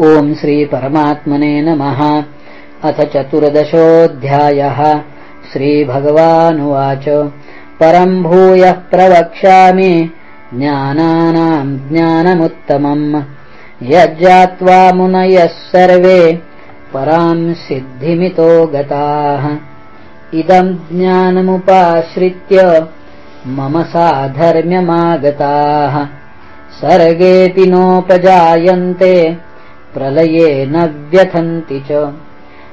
ॐ श्रीपरमात्मने नमः। अथ चतुर्दशोऽध्यायः। श्रीभगवानुवाच। परम् भूयः प्रवक्ष्यामि ज्ञानानाम् ज्ञानमुत्तमम्। यज्जात्वा मुनयः सर्वे पराम् सिद्धिमितो गताः। इदम् ज्ञानमुपाश्रित्य मम साधर्म्यमागताः। सर्गेऽपि नोपजायन्ते प्रलये न व्यथन्ति च।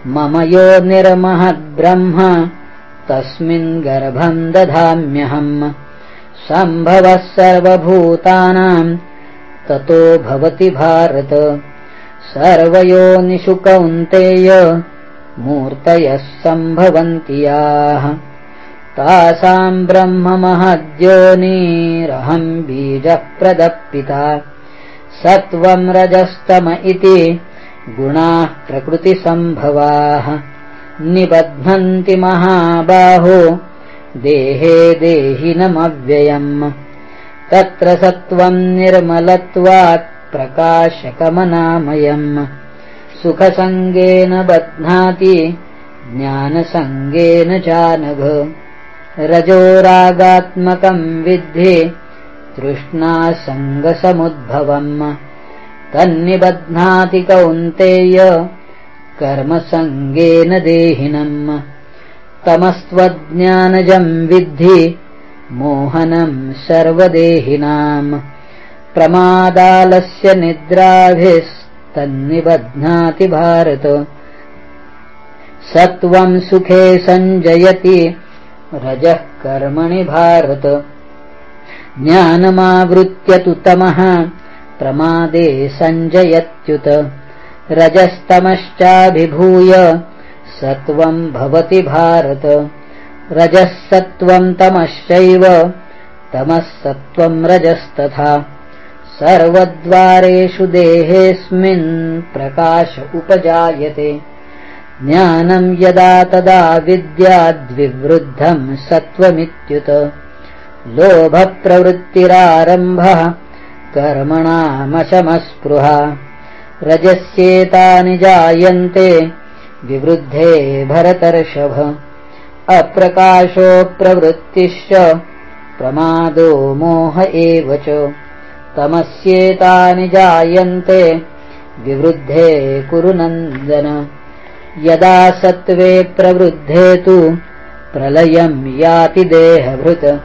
मम यो निर्महद्ब्रह्म तस्मिन् गर्भम् दधाम्यहम्। सम्भवः सर्वभूतानाम् ततो भवति भारत। सर्वयो निशुकौन्तेय मूर्तयः सम्भवन्ति याः। तासाम् ब्रह्ममहद्योनीरहम् बीजः प्रदप्पिता सत्त्वम् रजस्तम इति गुणाः प्रकृतिसम्भवाः। निबध्नन्ति महाबाहो देहे देहिनमव्ययम्। तत्र सत्त्वम् निर्मलत्वात् प्रकाशकमनामयम्। सुखसङ्गेन बध्नाति ज्ञानसङ्गेन चानघ। रजोरागात्मकम् विद्धि तृष्णासङ्गसमुद्भवम्। तन्निबध्नाति कौन्तेय कर्मसङ्गेन देहिनम्। तमस्त्वज्ञानजम् विद्धि मोहनम् सर्वदेहिनाम्। प्रमादालस्य निद्राभिस्तन्निबध्नाति भारत। सत्त्वम् सुखे सञ्जयति रजः कर्मणि भारत ज्ञानमावृत्य तु तमः। प्रमादे सञ्जयत्युत। रजस्तमश्चाभिभूय। सत्त्वम् भवति भारत। रजः सत्त्वम् तमश्चैव। तमः सत्त्वम् रजस्तथा। सर्वद्वारेषु देहेऽस्मिन् प्रकाश उपजायते। ज्ञानम् यदा तदा विद्याद्विवृद्धम् सत्त्वमित्युत लोभप्रवृत्तिरारम्भः कर्मणामशमस्पृहा। रजस्येतानि जायन्ते विवृद्धे भरतर्षभ। अप्रकाशो प्रवृत्तिश्च प्रमादो मोह एव च। तमस्येतानि जायन्ते विवृद्धे कुरु नन्दन। यदा सत्त्वे प्रवृद्धे तु प्रलयम् याति देहभृत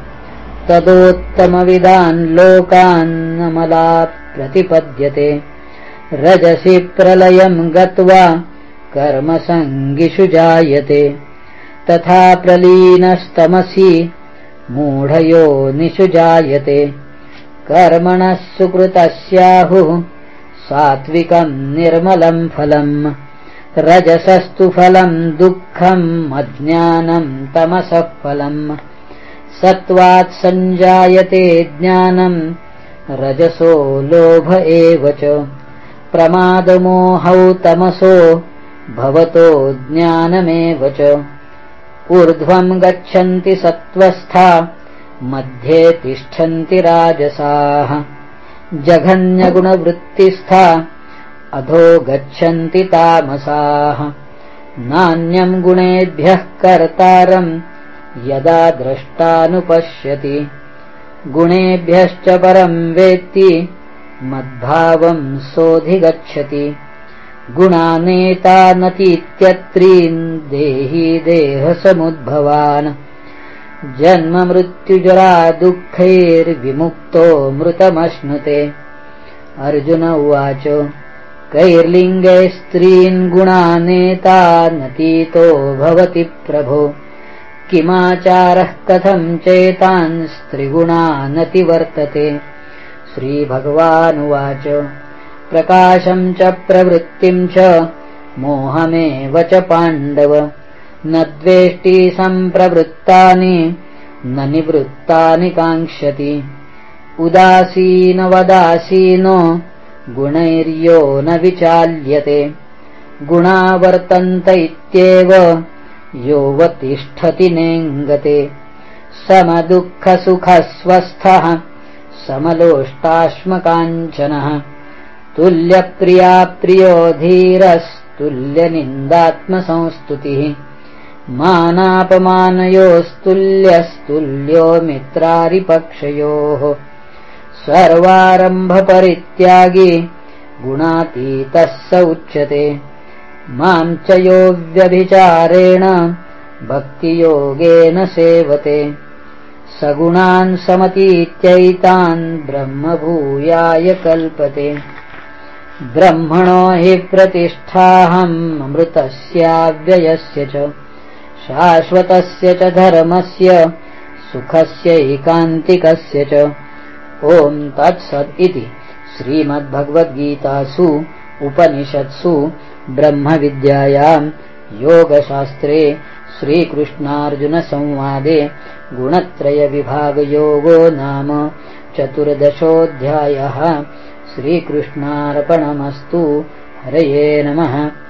तदोत्तमविदान् लोकान्नमला प्रतिपद्यते। रजसि प्रलयम् गत्वा कर्मसङ्गिषु जायते। तथा प्रलीनस्तमसि मूढयो निषु जायते। कर्मणः सुकृतस्याहुः सात्विकम् निर्मलम् फलम्। रजसस्तु फलम् दुःखम् अज्ञानम् तमसः फलम् सत्त्वात् सञ्जायते ज्ञानम्। रजसो लोभ एव च। प्रमादमोहौ तमसो भवतो ज्ञानमेव च। ऊर्ध्वम् गच्छन्ति सत्त्वस्था मध्ये तिष्ठन्ति राजसाः। जघन्यगुणवृत्तिस्था अधो गच्छन्ति तामसाः। नान्यम् गुणेभ्यः कर्तारम् यदा द्रष्टानुपश्यति। गुणेभ्यश्च परम् वेत्ति मद्भावम् सोऽधिगच्छति। गुणानेतानतीत्यत्रीन् देही देहसमुद्भवान्। जन्ममृत्युजरा दुःखैर्विमुक्तो मृतमश्नुते। अर्जुन उवाच कैर्लिङ्गे स्त्रीन् गुणानेतानतीतो भवति प्रभो किमाचारः कथम् चेतान् स्त्रिगुणानतिवर्तते? श्रीभगवानुवाच। प्रकाशम् च प्रवृत्तिम् च मोहमेव च पाण्डव। न द्वेष्टि सम्प्रवृत्तानि न निवृत्तानि काङ्क्षति। उदासीनवदासीनो गुणैर्यो न विचाल्यते। गुणावर्तन्त इत्येव योऽवतिष्ठति नेङ्गते। समदुःखसुखस्वस्थः समलोष्टाश्मकाञ्चनः। तुल्यप्रियाप्रियो धीरस्तुल्यनिन्दात्मसंस्तुतिः। मानापमानयोस्तुल्यस्तुल्यो मित्रारिपक्षयोः। सर्वारम्भपरित्यागी गुणातीतः स उच्यते माम् च यो व्यभिचारेण भक्तियोगेन सेवते। सगुणान् समतीत्यैतान् ब्रह्मभूयाय कल्पते। ब्रह्मणो हि प्रतिष्ठाहमृतस्याव्ययस्य च शाश्वतस्य च धर्मस्य सुखस्यैकान्तिकस्य च। ओम् तत्सत् इति श्रीमद्भगवद्गीतासु उपनिषत्सु ब्रह्मविद्यायाम् योगशास्त्रे श्रीकृष्णार्जुनसंवादे गुणत्रयविभागयोगो नाम चतुर्दशोऽध्यायः. श्रीकृष्णार्पणमस्तु. हरये नमः